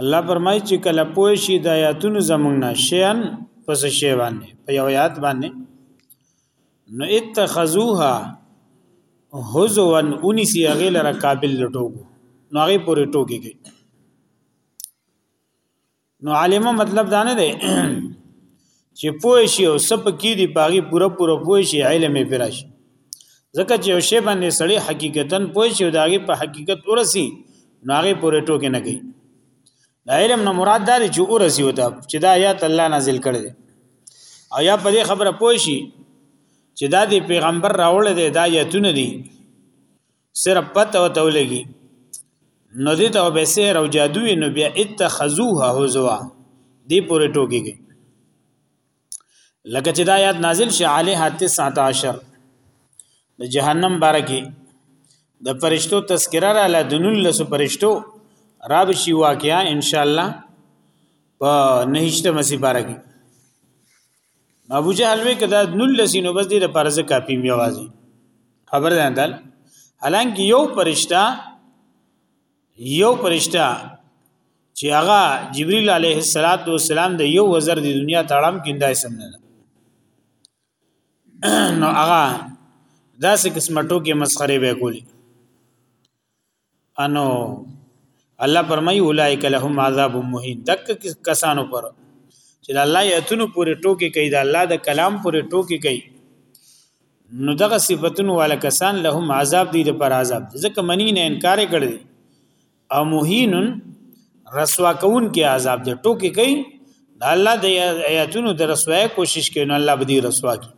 الله فرمایي چې کله پوه شي د آیاتونو زمونږ نه شیان پس شی باندې په یو آیات باندې نو اتخذوها حزوان انسی هغه لره قابل لټوګو نو هغه پورې ټوګي کوي نو عالمه مطلب دا نه دی چې پوه شي او سپ کې دی پاغي پوره پوره پوه شي علم یې پراش ځکه چې یو شی باندې سړی حقیقتا پوه شي او داغه په حقیقت ورسی ناغه پورې ټوکې نه کوي دا علم نه مراد دا دی چې ورسی وته چې دا آیات الله نازل کړي او یا په دې خبره پوه شي چې دا دی پیغمبر راوړل دی دا آیاتونه دي صرف پته او تولګي نو دې ته به سحر او جادو نو بیا اتخذوها هزوا دې پورې ټوکی کې لکه چې دا آیات نازل شي علیه 19 د جهنم بارکی د فرشتو تذکرہ را ل دنل لس فرشتو را بشي واقعا ان شاء الله په نهشته مسی بارکی ابو جهل وی کدا نل لسینو بس دې د پرزه کاپی میوازي خبر ده اندل حالانکه یو پرشتہ یو پرشتہ چې هغه جبرئیل علیه السلام د یو وزر د دنیا تړم کیندای سم نه نو هغه داسې قسمه ټوکې مسخره به کولی انو الله فرمای اولایک لهم عذاب مهین دک کسانو پر چې د الله یتونو پورې ټوکی کوي د الله د کلام پورې ټوکی کوي نو دغه صفاتونو والا کسان لهم عذاب دي د پر عذاب ځکه منی نه انکار کړي او مهین رسوا کون کې عذاب دي ټوکی کوي د الله د آیاتونو د رسوای کوشش کوي نو الله به دي رسوا کوي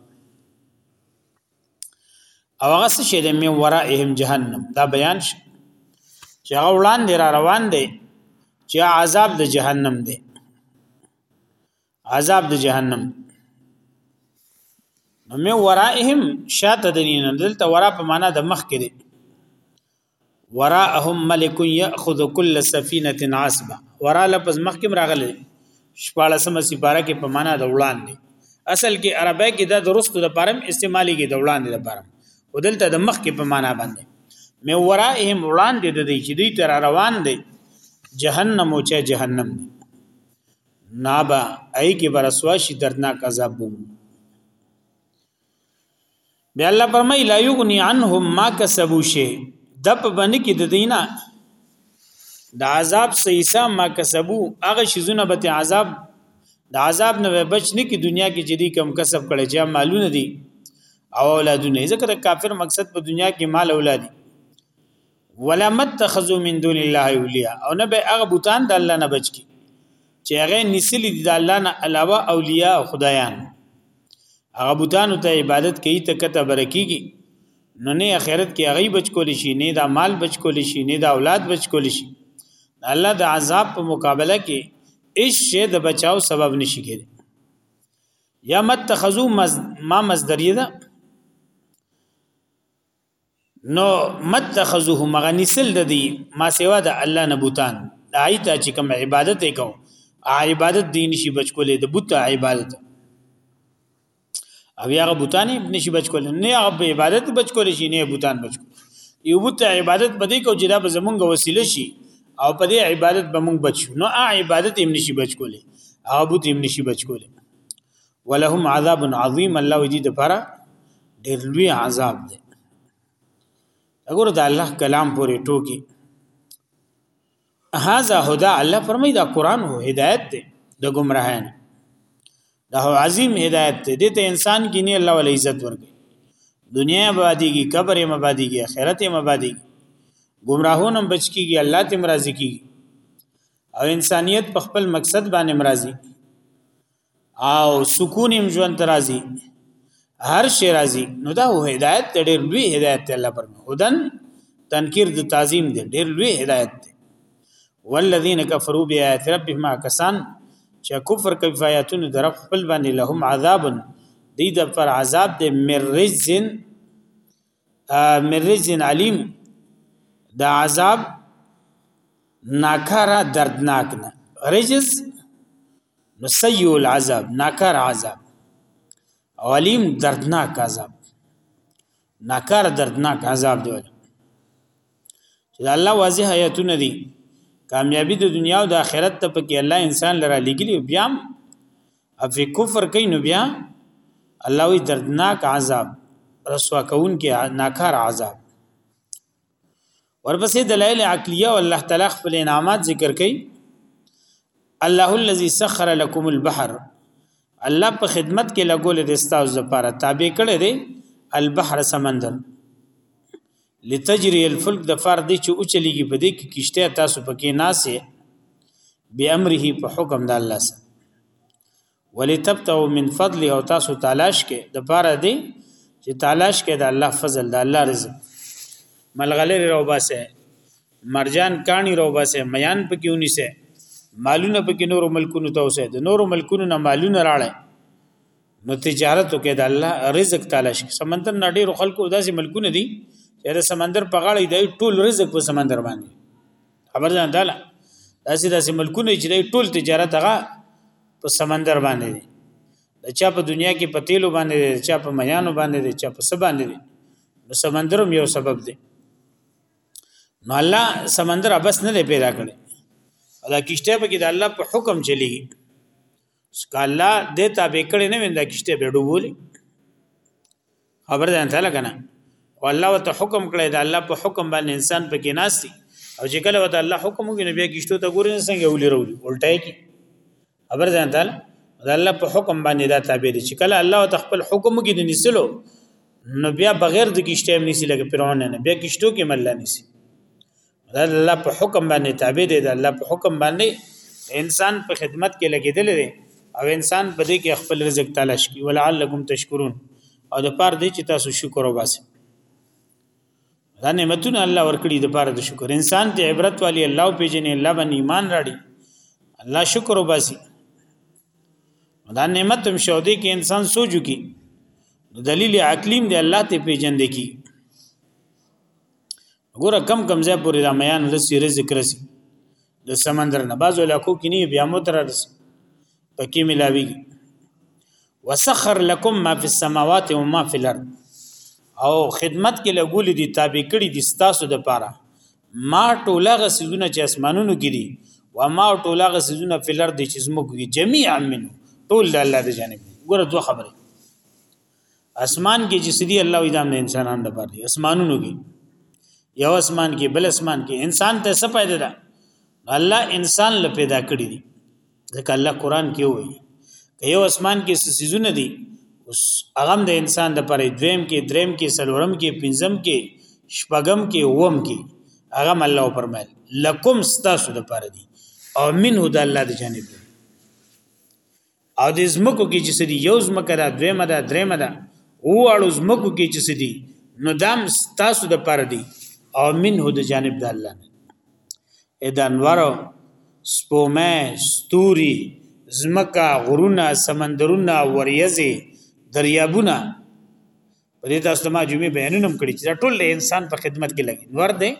او هغه څه چې د می ورائهم جهنم دا بیان شي چې هغه وړاندې را روان دی چې عذاب د جهنم دی عذاب د جهنم نو می ورائهم شاته دینه دلته ورا په معنا د مخ کې دی وراءهم ملک یاخذ كل سفینه عصبه ورا لفظ مخکم راغلی شپاړسمه سپاره کې په معنا د وړاندې اصل کې عربی کې د درستو د پرم استعمالي کې د وړاندې د پرم ودلته د مخ کې په معنا باندې مې ورائهم وړاندې د دې چې دوی تر روان دي جهنم او چې جهنم دی نابا ای کې برسوا شي دردناک عذاب وو بیا الله پرمای لا یغنی عنهم ما کسبو شی دپ بن کی د دینه د عذاب سیسا ما کسبو هغه شیزونه به عذاب د عذاب نه بچ نه کی دنیا کې جدي کم کسب کړي چې مالونه دي او اولادونه ځکه د کافر مقصد په دنیا کې مال اولادي ولا متخذو من دون الله اولیاء او نه به هغه بوتان د الله نه بچ کی چې هغه نسلی د الله نه علاوه اولیاء خدایان هغه بوتان ته عبادت کوي ته کته برکیږي نو نه اخرت کې هغه بچ کول شي نه دا مال بچ کول شي نه دا اولاد بچ کول شي الله د عذاب په مقابله کې هیڅ شی د بچاو سبب نشي کېږي یا متخذو مز... ما مصدریه ده نو متخذوه مغنسل د دی ما سوا د الله نه بوتان د ایت چې کوم عبادت وکاو عبادت دین شي بچکولې د بوت عبادت او یا بوتان نشي بچکول نه هغه عبادت بچکول شي نه بوتان بچکول یو بوت عبادت پدې کو چې دا به زمونږ وسیله شي او پدې عبادت به مونږ بچو نو ا عبادت هم نشي بچکول او بوت هم نشي بچکول ولهم عذاب عظیم الله وی دې لپاره ډېر لوی عذاب دی وګوره د الله کلام پورې ټوکی هاذا هدا الله فرمای دا قران هو هدایت دی د گمراهان دا هو عظیم هدایت دی دته انسان کې نه الله ول عزت ورکړي دنیا باندې کې قبر یې مبادي کې آخرت یې مبادي گمراهون هم بچ کیږي الله ته مرضی کیږي او انسانیت په خپل مقصد باندې مرضی او سکون هم ژوند راځي هر شي راځي نو دا هدایت ته ډېر لوی هدایت ته الله پر هدن تنکیر د تعظیم دی ډېر لوی هدایت دی والذین کفروا بیاات ربهم کسان چې کفر کوي فیاتونو در خپل باندې لهم عذاب دی د پر عذاب د مرزن مرز علیم د عذاب ناکاره دردناک نه رجز نو سیو العذاب ناکار عذاب او علیم دردناک عذاب ناکار دردناک عذاب دی چې د الله واضح آیاتونه دي کامیابی د دنیا او د آخرت ته پکې الله انسان لره لګلی بیا اف کفر کوي نو بیا الله وی دردناک عذاب رسوا کون کې ناکار عذاب ورپسې دلایل عقلیه او الله تعالی خپل انعامات ذکر کوي الله الذي سخر لكم البحر الله په خدمت کې لګول د استاوز لپاره تابع کړي دي البحر سمندر لتجری الفلک د فار دی چې او چلیږي په دې کې کشته تاسو پکې ناسه به امره په حکم د الله سره ولتبتو من فضل او تاسو تلاش کې د فار دی چې تلاش کې د الله فضل د الله رزق ملغلر رو باسه مرجان کانی رو باسه میان پکې ونی سه مالونه پکې نور ملکونو ته اوسه د نور ملکونو نه مالونه راړي نو تجارت وکړه د الله رزق تلاش سمندر نړۍ خلکو داسې ملکونه دي چې د سمندر په غاړه دی ټول رزق په سمندر باندې خبر ځان داله داسې داسې ملکونه چې دی ټول تجارت هغه په سمندر باندې دی د چا په دنیا کې په تیلو باندې دی چا په میانو باندې دی چا په سب باندې دی نو سمندر هم یو سبب دی نو الله سمندر ابس نه پیدا کړي دا کشته په کې د الله په حکم چلیږي سکالا دته به کړي نه ویندا کشته به ډوبولي خبر ده انته لګنه والله وت حکم کړی دا الله په حکم باندې انسان پکې ناشتي او چې کله وت الله حکم کوي نبی کشته ته ګورې څنګه ولي وروړي الټای کی خبر ده انته دا الله په حکم باندې دا تابع دي چې کله الله وت خپل حکم کې دي نسلو نو بیا بغیر د کشته هم نسی لګ پرونه نه بیا کشتو کې مل نسی دا الله په حکم باندې تابع دی دا الله په حکم باندې انسان په خدمت کې لګیدل دی او انسان په دې کې خپل رزق تلاش کوي ولعلکم تشکرون او د پاره دې چې تاسو شکر وباسئ دا نعمتونه الله ورکړي د پاره د شکر انسان ته عبرت والی الله پیژنې الله باندې ایمان راړي الله شکر وباسي دا نعمت هم شو دی کې انسان سوچو کی دلیل عقلیم دی الله ته پیژندې کی ګوره کم کم ځای پورې دا میان د سیره ذکر سي د سمندر نه باز علاقو کې نه بیا مو تر رس پکې ملاوي وسخر لكم ما في السماوات وما في الارض او خدمت کې لګول دي تابع کړي دي ستاسو د پاره ما ټولغه سيزونه چې اسمانونو کې دي و ما ټولغه سيزونه په لار دي چې زموږ کې جميعا منه ټول د الله د جانب ګوره دوه خبره اسمان کې چې سدي الله وي دام نه انسانان د پاره اسمانونو کې یو اسمان کې بل اسمان کې انسان ته څه پیدا ده الله انسان له پیدا کړی دی ځکه الله قران کې وایي یو اسمان کې څه سيزونه دي اوس هغه د انسان د پاره دویم کې دریم کې سلورم کې پنځم کې شپږم کې اوم کې هغه الله پرمایل لکم استاسو د پاره دي او منه د الله د جانب دی او د زمکو کې چې سدي یو زمکه ده دویمه ده دریمه ده او اړو زمکو کې چې سدي نو دام تاسو د پر دی او منه د جانب د الله ادا انوار سپومه ستوري زمکا غرونه سمندرونه وریزه دریابونه په دې تاسو ما جمعې بیانونه کړی چې ټول د انسان په خدمت کې لګي ور دي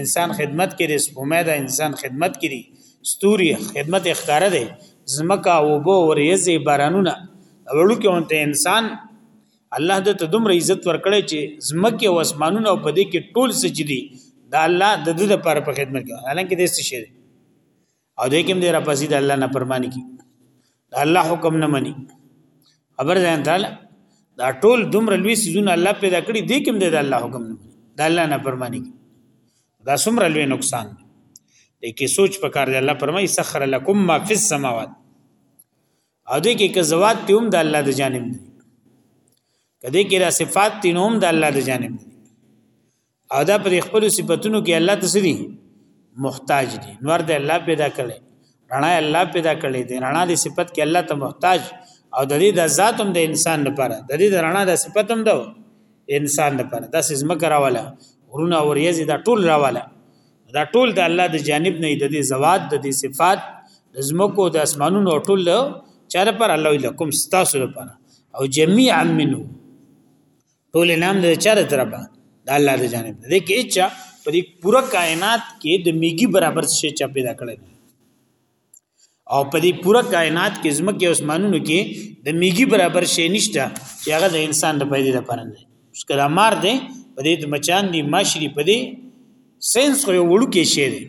انسان خدمت کې رس امید انسان خدمت کې دي ستوري خدمت اختیار دي زمکا او بو وريزي بارانونه اولو کې اونته انسان الله د ته دومره عزت ورکړي چې زمکه او اسمانونه په دې کې ټول سجدي دا الله د دې لپاره په خدمت کې حالانکه دې څه شي او دې کوم دې را پسې د الله نه پرمانی کی د الله حکم نه مني خبر ځان تعالی دا ټول دومره لوی سيزونه الله پیدا کړی دې کوم دې د الله حکم نه مني د الله نه پرمانی کی دا څومره لوی نقصان دی دې کې سوچ پکار دی الله پرمای سخر لكم ما فی السماوات او دې کې که زوات ته هم د الله د جانب دی کدی کې را صفات تینوم د الله د جانب دی او دا پر خپل صفاتونو کې الله تسری محتاج دي نور د الله پیدا کړي رڼا الله پیدا کړي دي رڼا د صفت کې الله ته محتاج او د دې د ذات هم د انسان لپاره د دې د رڼا د صفت هم دو انسان لپاره دا سیس مکه راواله ورونه او ریاضی دا ټول راواله دا ټول د الله د جانب نه د دې زوات د دې صفات د زمکو د اسمانونو ټول چاره پر الله لکم ستاسو لپاره او جميعا منه ټول انعام د چا د طرفه د الله د جانب نه دی کې چا په دې پوره کائنات کې د میګي برابر شي چا پیدا کړی او په دې پوره کائنات کې زمکه او اسمانونو کې د میګي برابر شي نشته چې هغه د انسان د پیدا لپاره نه اوس کله مار دی په دې د مچان دی ماشری په دې سنس خو یو وړو کې شي دی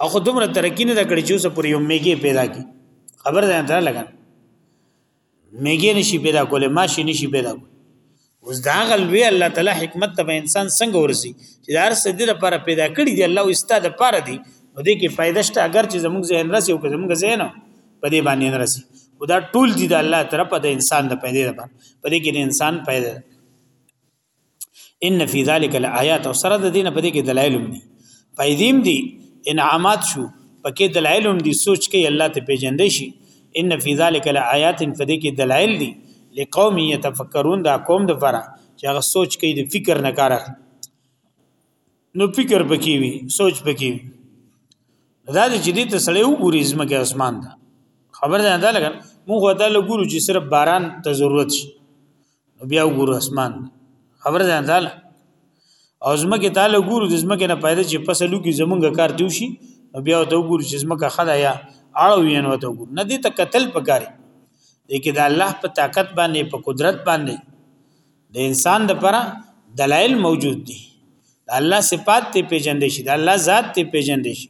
او خو دومره ترقی نه کړی چې اوس پر یو میګي پیدا کی خبر ده ته لګا میګې نشي پیدا کولې ماشي نشي پیدا کولې اوس دا غل وی الله تعالی حکمت ته انسان څنګه ورسي چې دا هر څه دې لپاره پیدا کړی دی الله واستاد لپاره دی نو دې کې فائدہ شته اگر چې زموږ ذهن راسي او زموږ ذهن په دې باندې نه راسي خدا ټول دي د الله طرفه د انسان د پیدا لپاره په دې کې د انسان پیدا ان فی ذلک الایات او سره د دینه په دې کې دلایل هم دي پیدیم دي انعامات شو پکې دلایل هم دي سوچ کې الله ته پیجندې شي ان فی ذلک الایات په دې کې دلایل دي لقوم یتفکرون دا قوم د فرا چې هغه سوچ کوي د فکر نه کار اخلي نو فکر پکې وي سوچ پکې وي دا د جدي ته سړی وګوري زمکه اسمان دا خبر ده دا لګن موږ ودا لګورو چې صرف باران ته ضرورت شي نو بیا وګورو اسمان خبر ځان تعالی او زمکه تعالی ګورو د زمکه نه پیدا چې فصلو کې زمونږ کار دیو شي نو بیا ته وګورو چې زمکه خدا یا اړو یې نو ته وګورو نه دې ته قتل پکاري لیکن د الله په طاقت باندې په قدرت باندې د انسان د پره دلایل موجود دي د الله صفات ته پیژندې شي د الله ذات ته پیژندې شي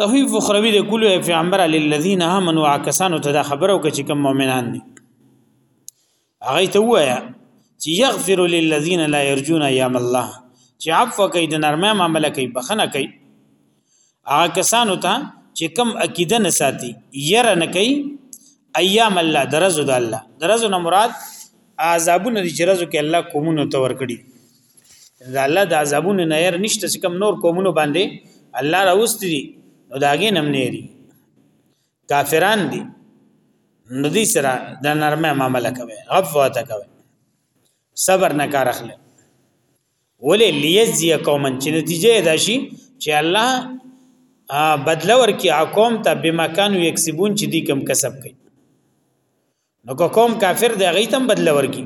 توحید فخروی د کلو پیغمبر علی الذین امنوا کسانو ته دا خبرو کې کوم مؤمنان دي هغه ته وایا چې یغفر للذین لا یرجون ایام الله چې عفو کوي د نرمه معاملې کوي بخنه کوي هغه کسانو ته چې کم عقیده نه ساتي ير نه کوي ایام الله درزو د الله درزو نه مراد عذابونه دي چې رزو کې الله کومونو تور کړی دا الله د عذابونو نه ير نشته چې کم نور قومونو باندې الله راوست دي نو داګه نم نه دي کافران دي نو دي سره د نرمه معاملې کوي عفو ته کوي صبر نه کار اخلي ولې ليزي قومن چې نتیجه دا شي چې الله بدلور کې قوم ته بمکان یکسبون چې دي کم کسب کوي نو که قوم کافر دی غي تم بدل ورکی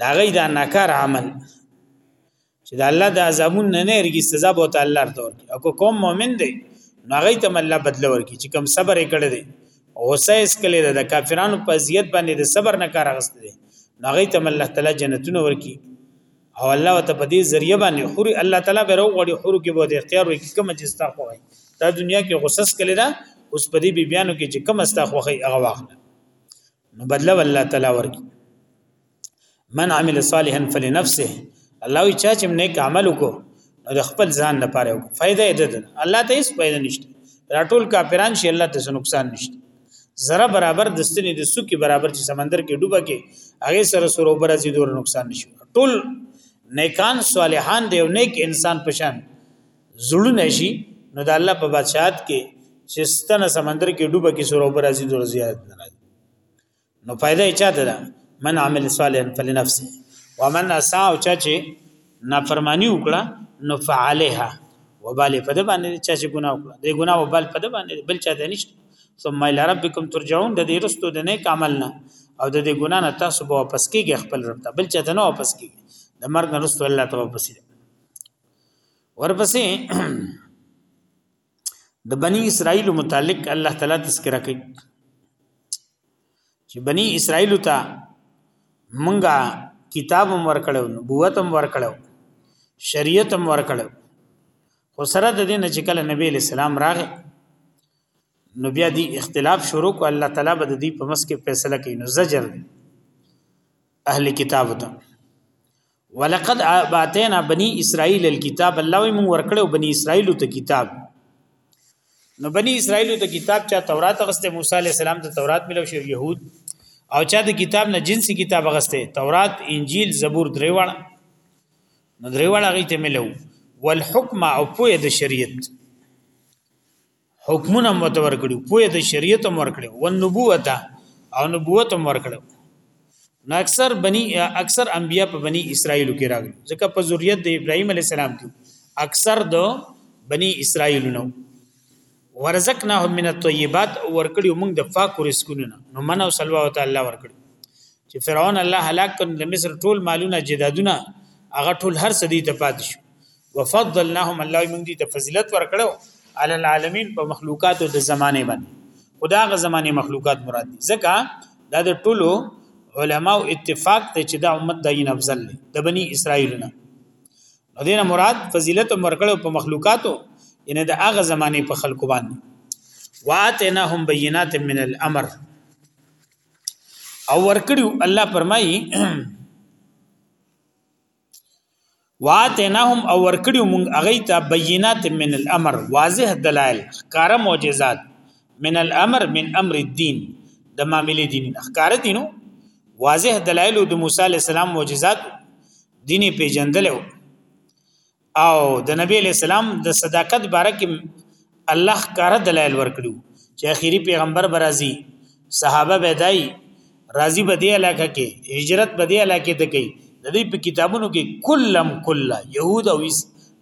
دا غي دا ناکار عمل چې د الله د عذابون نه نه رګي سزا به تعالی ورته ورکی او که قوم مؤمن دی نو غي تم الله بدل ورکی چې کم صبر یې کړی دی غصه اس کله د کافرانو په اذیت باندې د صبر نه کار غست دي نو غي تم الله تعالی جنتونه ورکی او الله وت په دې ذریعہ باندې خوري الله تعالی به وروړي خورو کې به د اختیار وي کوم چې ستا خو وي دا دنیا کې غصص کړي دا اوس په دې بیانو کې چې کوم ستا خو وي هغه واخله نو بدله الله تعالی ورکي من عمل صالحا فلنفسه الله وی چا چې نیک عمل وکړو د خپل ځان لپاره وکړو فائدې ده الله ته هیڅ فائدې نشته راټول کافران شي الله ته نقصان نشته زره برابر د ستنې د سوکي برابر چې سمندر کې ډوبه کې هغه سره سره اوپر ازي دور نقصان نشي ټول نیکان صالحان دی او نیک انسان پشان زړونه شي نو د الله په بادشاہت کې چې ستنه سمندر کې ډوبه کې سره اوپر ازي دور زیات نه راځي نو فائدہ یې چاته ده من عمل صالحا فلنفسه ومن اساء او چا چې نافرمانی وکړه نو فعلها وبال په دې باندې چا چې ګناه وکړه دې ګناه وبال په دې باندې بل چا ته نشته ثم الى ربكم ترجعون د دې رستو د نیک عمل نه او د دې ګناه نه تاسو به واپس کیږئ خپل رب ته بل چا ته نه واپس کیږئ د مرګ نه رستو الله ته واپس ورپسې د بنی اسرائیل متعلق الله تعالی تذکرہ کوي چې بنی اسرائیل ته منګه کتاب هم ورکړو نبوت هم ورکړو شریعت هم ورکړو خو سره د دین چې کله نبی اسلام راغ نو بیا دی اختلاف شروع کو الله تعالی به دی په مس کې فیصله کوي نو زجر اهل کتاب ته ولقد اتینا بنی اسرائیل الكتاب الله وی مون ورکړو بنی اسرائیل ته کتاب نو بنی اسرائیل ته کتاب چا تورات غسته موسی علی السلام ته تورات ملو شو يهود او چا د کتاب نه جنسي کتاب غسته تورات انجیل زبور دریوړه نو دریوړه غي ته ملو والحکم او پوهه د شریعت حکمونه هم ورته ورکړي پوهه د شریعت هم ورکړي او نبوت او نبوت هم ورکړي نو اکثر بني اکثر انبیا په بني اسرائیل کې راغلي ځکه په ذریات د ابراهیم علی السلام کې اکثر د بني اسرائیل نو ورزقناهم من الطيبات ورکړي موږ د فاکو رزقونه نو من او صلی الله تعالی ورکړي چې فرعون الله هلاک کړ د مصر ټول مالونه جدادونه هغه ټول هر څه دي ته پات شو وفضلناهم الله موږ دې ته فضیلت ورکړو علی العالمین په مخلوقاتو د زمانه باندې خدا غ زمانه مخلوقات مراد دي ځکه دا د ټولو علماو اتفاق ته چې دا امت د عین افضل دی د بنی اسرائیل نه دینه مراد فضیلت ورکړو په مخلوقاتو ان د هغه زمانه په خلکو باندې واتناهم بینات من الامر او ورکړو الله فرمایي واتناهم او ورکړي مونږ اغه ته بینات من الامر واضح دلائل کار معجزات من الامر من امر الدين د معاملې دین ښکار دینو واضح دلائل د موسی علی السلام معجزات دیني پیجندل او د نبی علی السلام د صداقت باره کې الله ښکاره دلایل ورکړو چې اخیری پیغمبر برازي صحابه بدای راضی به دی علاقه کې هجرت به دی علاقه ته کوي د دې په کتابونو کې کلم کله يهود او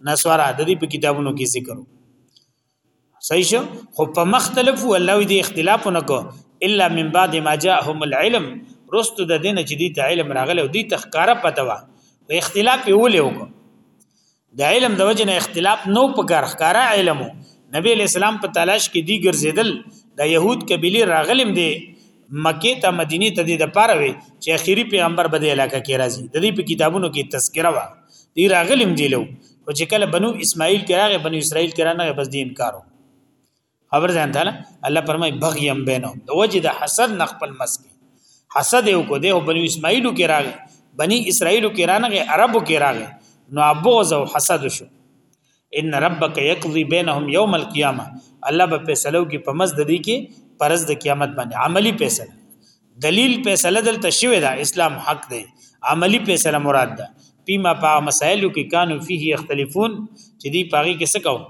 نصارا د دې په کتابونو کې ذکر صحیح شو خو په مختلف الله دې اختلاف نه کو الا من بعد ما جاءهم العلم رستو د دین چې دې ته علم راغله او دې تخکاره پتوا په اختلاف یې ولې وکړه د علم د وجه نه اختلاف نو په کار ښکارا علم نبی علیہ السلام په تلاش کې دی ګرځیدل د يهود قبيله راغلم دی مکه ته مدینه ته د پاره وي چې اخیری پیغمبر به د علاقې کې راځي د دې په کتابونو کې تذکره و دی راغلم دی لو او چې کله بنو اسماعیل کې راغی بنو اسرائیل کې رانه بس دې انکارو خبر ځان ته الله پرمای بغیم بینهم د وجه د حسد نه خپل مسکی حسد یو کو دی او بنی اسماعیلو کې راغی بنی اسرائیلو کې رانغه عربو کې راغی نو ابغض او حسد شو ان ربک یقضی بینهم یوم القیامه الله به فیصلو کې په مزد دی کې پرز د قیامت باندې عملی فیصله دلیل فیصله دلته شوی دا اسلام حق دی عملی فیصله مراد ده پیما په مسائلو کې کانو فيه اختلافون چې دی پاغي کې څه کوم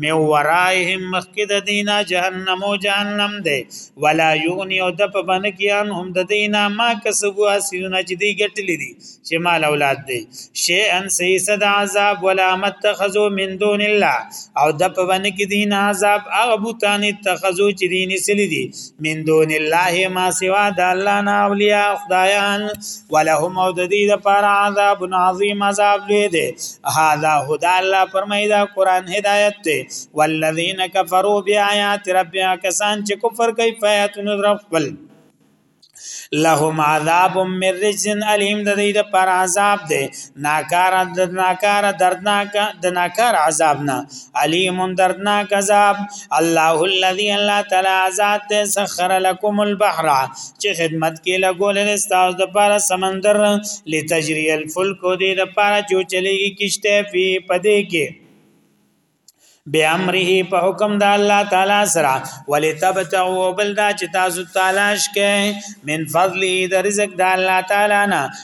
می ورائهم مخکې د دینا جهنم او جهنم دی ولا یغنی او د په بن کې ان هم د دینا ما کسبو اسیونه چې دی ګټلې دي چې مال اولاد دی شی ان سی صد عذاب ولا متخذو من دون الله او د په بن کې دینا عذاب هغه بوتان اتخذو چې دین سلی دي من دون الله ما سوا د الله نه اولیاء خدایان ولهم او د دې لپاره عذاب عظیم عذاب لوی دی هاذا هدا الله فرمای دا قران هدایت دی والذین کفروا بیاات ربهم کسان چې کفر کوي فیاتون رب خپل لهم عذاب من رجز الیم د دې لپاره عذاب دی ناکار د ناکار دردناک د ناکار عذاب نه علیم دردناک عذاب الله الذي الله تعالی ذات سخر لكم البحر چې خدمت کې لګول استاو د پاره سمندر لتجري الفلك دې د پاره جو چلےږي کشته فی پدې کې به امره په حکم د الله تعالی سره ولتبتغوا بل دا چې تاسو تلاش کې من فضله د رزق د الله تعالی نه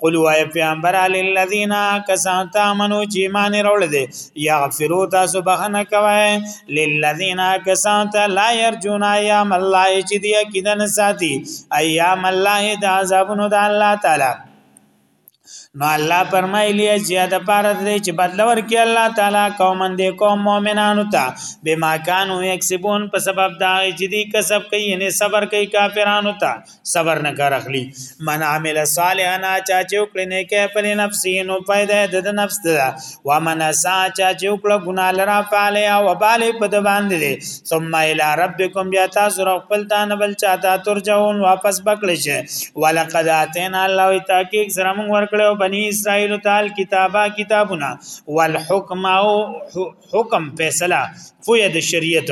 قل وای پیغمبر علی الذین کسان تامنو چې ایمان راول دي یغفرو تاسو بخنه کوي للذین کسان ته لا یرجون ایام الله چې دی کیدن ساتي ایام الله د عذابونو د الله تعالی نو الله فرمایلی زیاده پارت دی چې بدلور کې الله تعالی قومن دی قوم مؤمنانو ته بما کانوا یکسبون په سبب دا چې دی کسب کوي نه صبر کوي کافرانو ته صبر نه کار اخلي من عمل صالحا نه چا چې وکړي نه کې پر نفس نو پیدا د نفس ده و من سا چا چې وکړه ګنا لرا فعل او بال په د باندې دي ثم الى ربكم بیا تاسو را خپل تان بل چاته ترجون واپس بکړي شي ولقد اتینا الله تحقیق سره موږ ورکړو بني اسرائیل تعال کتابه کتابونه والحکم او حکم فیصله فوی د شریعت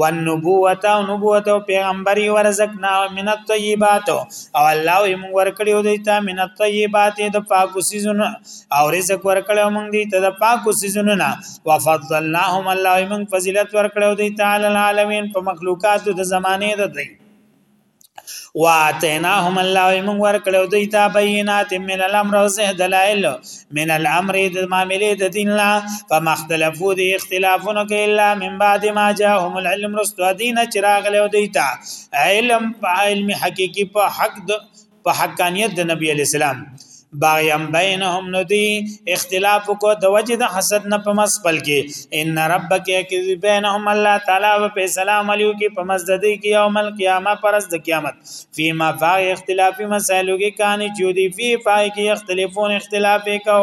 و نبوت او نبوت او پیغمبري ورزقنا من الطيبات او الله هم ورکړیو دی ته من الطيبات د پاکو سيزونو او رزق ورکړیو موږ دی ته د پاکو سيزونو نه وفضلناهم الله هم فضیلت ورکړیو دی تعالی العالمین په مخلوقات د زمانه د دی واتیناهم الله ایمن ورکړو دوی ته بینات من الامر او زه دلائل من الامر د معاملې د دین لا فمختلفو د اختلافونو کې الا من بعد ما جاءهم العلم رستو دین چراغلو دوی ته علم علم حقيقي په حق د په حقانيت د نبی علی السلام باغیم بینهم ندی اختلاف کو د وجه د حسد نه په مسپل کې ان ربک یکذ بینهم الله تعالی و په سلام علیو کې په مسجد کې یوم القیامه پرز د قیامت فيما فاع اختلافی مسائلو کې کانی چودی فی فاع کې اختلافون اختلاف کو